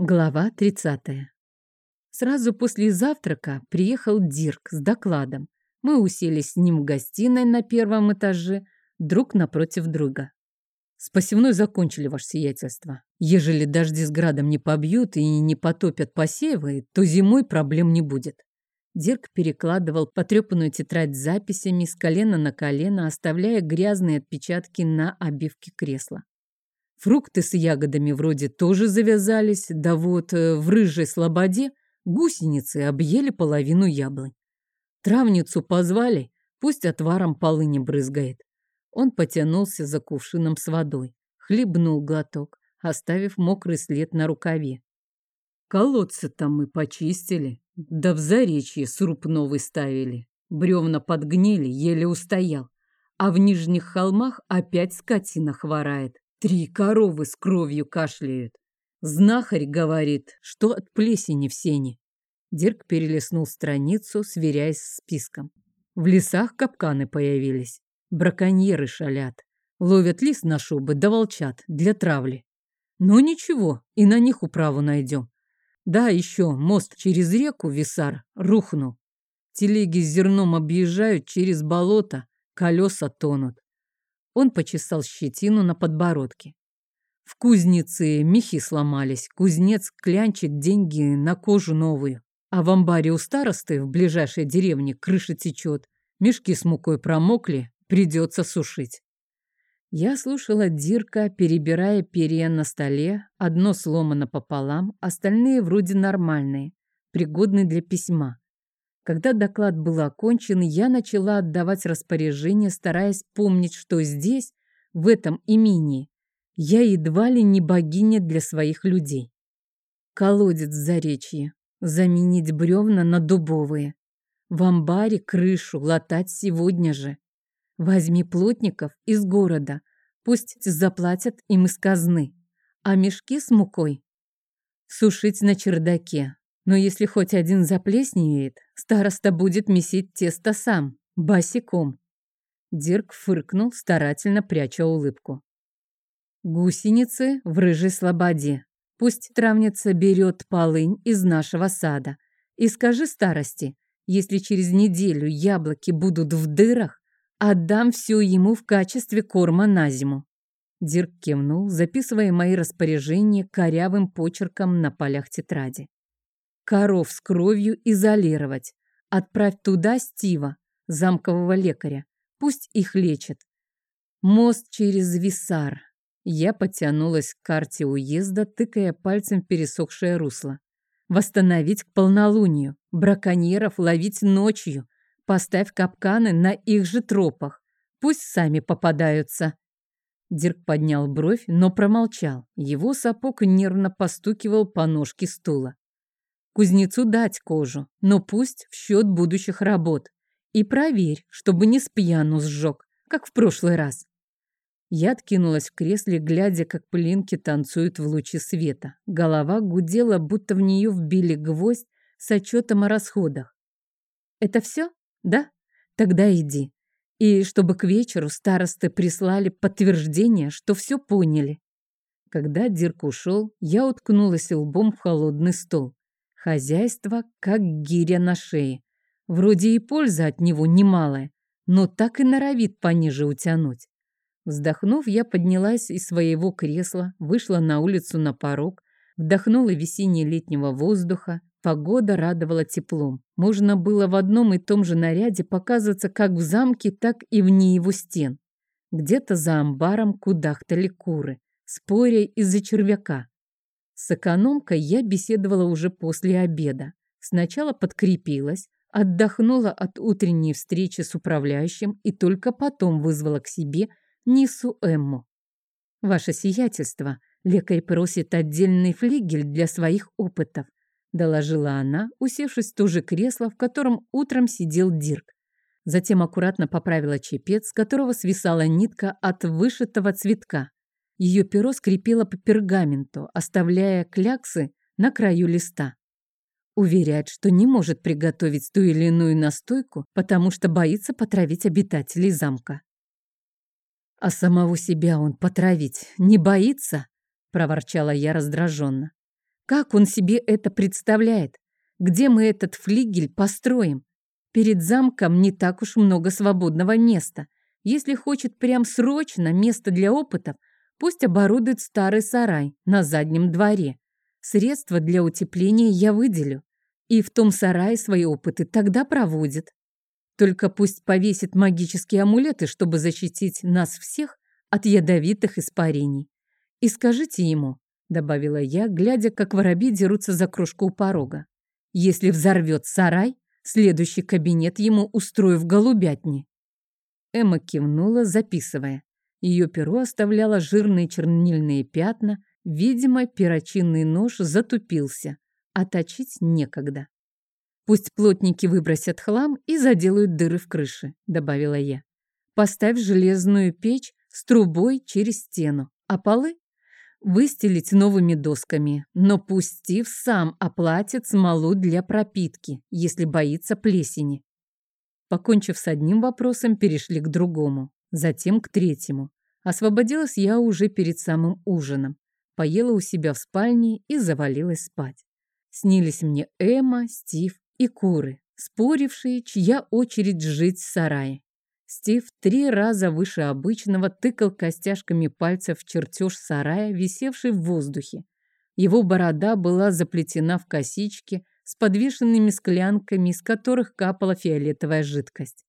Глава 30. Сразу после завтрака приехал Дирк с докладом. Мы уселись с ним в гостиной на первом этаже, друг напротив друга. С посевной закончили ваше сиятельство. Ежели дожди с градом не побьют и не потопят посевы, то зимой проблем не будет. Дирк перекладывал потрепанную тетрадь с записями с колена на колено, оставляя грязные отпечатки на обивке кресла. Фрукты с ягодами вроде тоже завязались, да вот э, в рыжей слободе гусеницы объели половину яблонь. Травницу позвали, пусть отваром полыни брызгает. Он потянулся за кувшином с водой, хлебнул глоток, оставив мокрый след на рукаве. Колодцы-то мы почистили, да в заречье сруб новый ставили. Бревна подгнили, еле устоял. А в нижних холмах опять скотина хворает. Три коровы с кровью кашляют. Знахарь говорит, что от плесени в сене. Дирк перелистнул страницу, сверяясь с списком. В лесах капканы появились. Браконьеры шалят. Ловят лис на шубы да волчат для травли. Но ничего, и на них управу найдем. Да, еще мост через реку Висар рухнул. Телеги с зерном объезжают через болото, колеса тонут. Он почесал щетину на подбородке. В кузнице мехи сломались, кузнец клянчит деньги на кожу новую. А в амбаре у старосты в ближайшей деревне крыша течет, мешки с мукой промокли, придется сушить. Я слушала Дирка, перебирая перья на столе, одно сломано пополам, остальные вроде нормальные, пригодные для письма. Когда доклад был окончен, я начала отдавать распоряжения, стараясь помнить, что здесь, в этом имении, я едва ли не богиня для своих людей. Колодец в заречье, заменить бревна на дубовые. В амбаре крышу латать сегодня же. Возьми плотников из города, пусть заплатят им из казны, а мешки с мукой сушить на чердаке, но если хоть один заплесневеет, староста будет месить тесто сам, босиком. Дирк фыркнул, старательно пряча улыбку. Гусеницы в рыжей слободе. Пусть травница берет полынь из нашего сада. И скажи старости, если через неделю яблоки будут в дырах, отдам все ему в качестве корма на зиму. Дирк кивнул, записывая мои распоряжения корявым почерком на полях тетради коров с кровью изолировать. Отправь туда Стива, замкового лекаря. Пусть их лечат. Мост через Висар. Я потянулась к карте уезда, тыкая пальцем пересохшее русло. Восстановить к полнолунию. Браконьеров ловить ночью. Поставь капканы на их же тропах. Пусть сами попадаются. Дирк поднял бровь, но промолчал. Его сапог нервно постукивал по ножке стула. Кузнецу дать кожу, но пусть в счет будущих работ. И проверь, чтобы не спьяну сжег, как в прошлый раз. Я откинулась в кресле, глядя, как пылинки танцуют в луче света. Голова гудела, будто в нее вбили гвоздь с отчетом о расходах. «Это все? Да? Тогда иди. И чтобы к вечеру старосты прислали подтверждение, что все поняли». Когда Дирк ушел, я уткнулась лбом в холодный стол. Хозяйство как гиря на шее. Вроде и польза от него немалая, но так и норовит пониже утянуть. Вздохнув, я поднялась из своего кресла, вышла на улицу на порог, вдохнула весенне-летнего воздуха. Погода радовала теплом. Можно было в одном и том же наряде показываться как в замке, так и вне его стен. Где-то за амбаром кудахтали куры, споря из-за червяка. С экономкой я беседовала уже после обеда. Сначала подкрепилась, отдохнула от утренней встречи с управляющим и только потом вызвала к себе Нису Эмму. «Ваше сиятельство, лекарь просит отдельный флигель для своих опытов», доложила она, усевшись в то же кресло, в котором утром сидел Дирк. Затем аккуратно поправила чепец, с которого свисала нитка от вышитого цветка. Ее перо скрипело по пергаменту, оставляя кляксы на краю листа. Уверяет, что не может приготовить ту или иную настойку, потому что боится потравить обитателей замка. «А самого себя он потравить не боится?» – проворчала я раздраженно. Как он себе это представляет? Где мы этот флигель построим? Перед замком не так уж много свободного места. Если хочет прям срочно место для опытов, пусть оборудует старый сарай на заднем дворе. Средства для утепления я выделю. И в том сарае свои опыты тогда проводит. Только пусть повесит магические амулеты, чтобы защитить нас всех от ядовитых испарений. И скажите ему, добавила я, глядя, как воробьи дерутся за крошку у порога. Если взорвет сарай, следующий кабинет ему устрою в голубятне. Эмма кивнула, записывая. Ее перо оставляло жирные чернильные пятна, видимо, перочинный нож затупился, а некогда. «Пусть плотники выбросят хлам и заделают дыры в крыше», — добавила я. «Поставь железную печь с трубой через стену, а полы выстелить новыми досками, но пусть Стив сам оплатит смолу для пропитки, если боится плесени. Покончив с одним вопросом, перешли к другому, затем к третьему. Освободилась я уже перед самым ужином, поела у себя в спальне и завалилась спать. Снились мне Эмма, Стив и куры, спорившие, чья очередь жить в сарае. Стив три раза выше обычного тыкал костяшками пальцев в чертеж сарая, висевший в воздухе. Его борода была заплетена в косички с подвешенными склянками, из которых капала фиолетовая жидкость.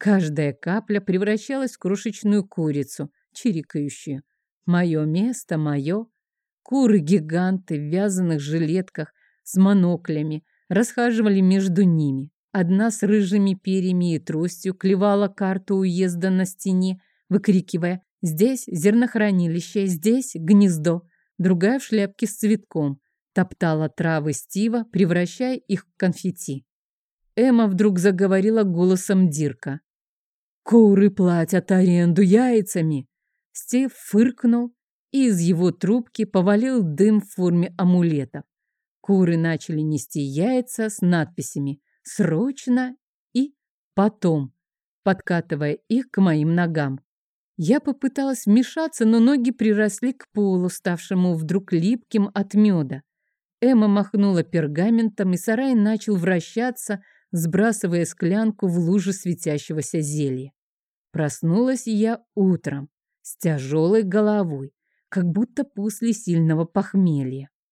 Каждая капля превращалась в крошечную курицу, чирикающую. «Мое место, мое». Куры-гиганты в вязаных жилетках с моноклями расхаживали между ними. Одна с рыжими перьями и тростью клевала карту уезда на стене, выкрикивая «Здесь зернохранилище, здесь гнездо!» Другая в шляпке с цветком топтала травы Стива, превращая их в конфетти. Эмма вдруг заговорила голосом Дирка. «Куры платят аренду яйцами!» Стив фыркнул, и из его трубки повалил дым в форме амулетов. Куры начали нести яйца с надписями срочно и потом, подкатывая их к моим ногам. Я попыталась вмешаться, но ноги приросли к полу, ставшему вдруг липким от меда. Эмма махнула пергаментом, и сарай начал вращаться, сбрасывая склянку в лужу светящегося зелья. Проснулась я утром с тяжелой головой, как будто после сильного похмелья.